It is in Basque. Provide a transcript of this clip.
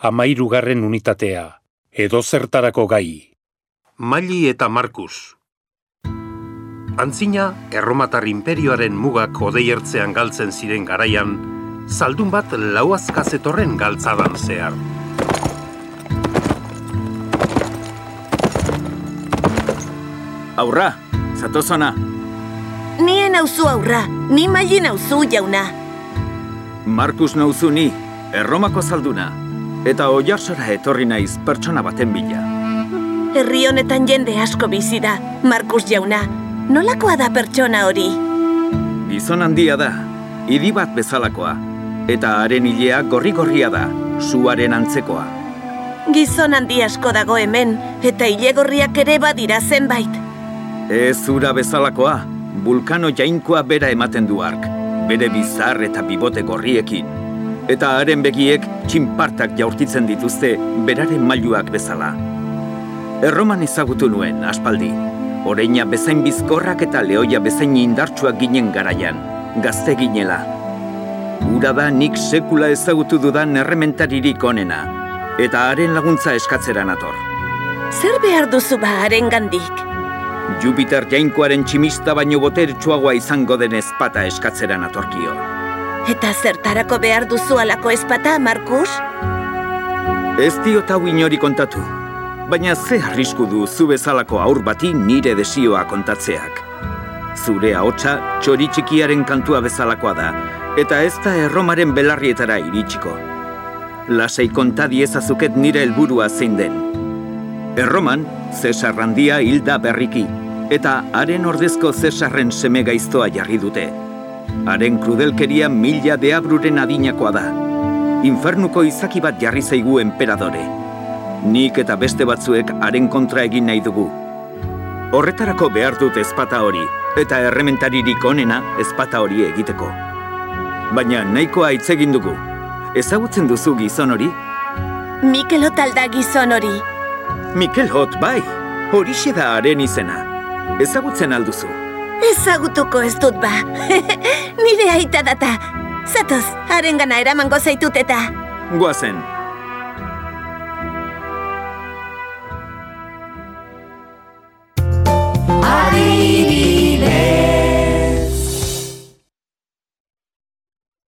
amairugarren unitatea, edo zertarako gai. Maili eta Markus. Antzina, erromatar imperioaren mugak odeiertzean galtzen ziren garaian, zaldun bat lauazkazetorren galtzadan zehar. Aurra, zatozona. Nien nauzu aurra, ni maili nauzu jauna. Markus nauzu ni, erromako zalduna. Eta oiarsora etorri naiz pertsona baten bila. Herri honetan jende asko bizi da, Markus jauna. Nolakoa da pertsona hori? Gizon handia da, hiri bat bezalakoa. Eta haren hilea gorri-gorria da, suaren antzekoa. Gizon handi asko dago hemen, eta hile gorriak ere badira zenbait. Ez ura bezalakoa, vulkano jainkoa bera ematen du ark, bere bizar eta bibote gorriekin. Eta haren begiek txinpartak jaurtitzen dituzte beraren mailuak bezala. Erroman ezagutu nuen, aspaldi. Oreina bezain bizkorrak eta lehoia bezain indartsuak ginen garaian, gazte ginela. Ura da nik sekula ezagutu dudan errementaririk onena, eta haren laguntza eskatzera nator. Zer behar duzu ba haren gandik? Jupiter jainkoaren tximista baino boteretsuagoa izango den ezpata eskatzera natorkio. Eta zertarako behar duzu alako ezpata, Markus? Ez diot hau inori kontatu, baina ze arrisku du zu bezalako aur bati nire desioa kontatzeak. Zure ahotsa txori txikiaren kantua bezalakoa da, eta ez da erromaren belarrietara iritsiko. Lasai konta diezazuket nire helburua zein den. Erroman, Cesar handia hilda berriki, eta haren ordezko Cesarren seme gaiztoa jarri dute. Haren krudelkeria mila deabruren adinakoa da. Infernuko izaki bat jarri zaigu emperadore. Nik eta beste batzuek haren kontra egin nahi dugu. Horretarako behar dut ezpata hori, eta errementaririk onena ezpata hori egiteko. Baina nahikoa hitz egin dugu. Ezagutzen duzu gizon hori? Mikel Otalda gizon hori. Mikel Hot, bai, horixe da haren izena. Ezagutzen alduzu. Ezagutuko ez dut ba. Nire aita data. Zatoz, haren gana eramango zaitut eta. Guazen,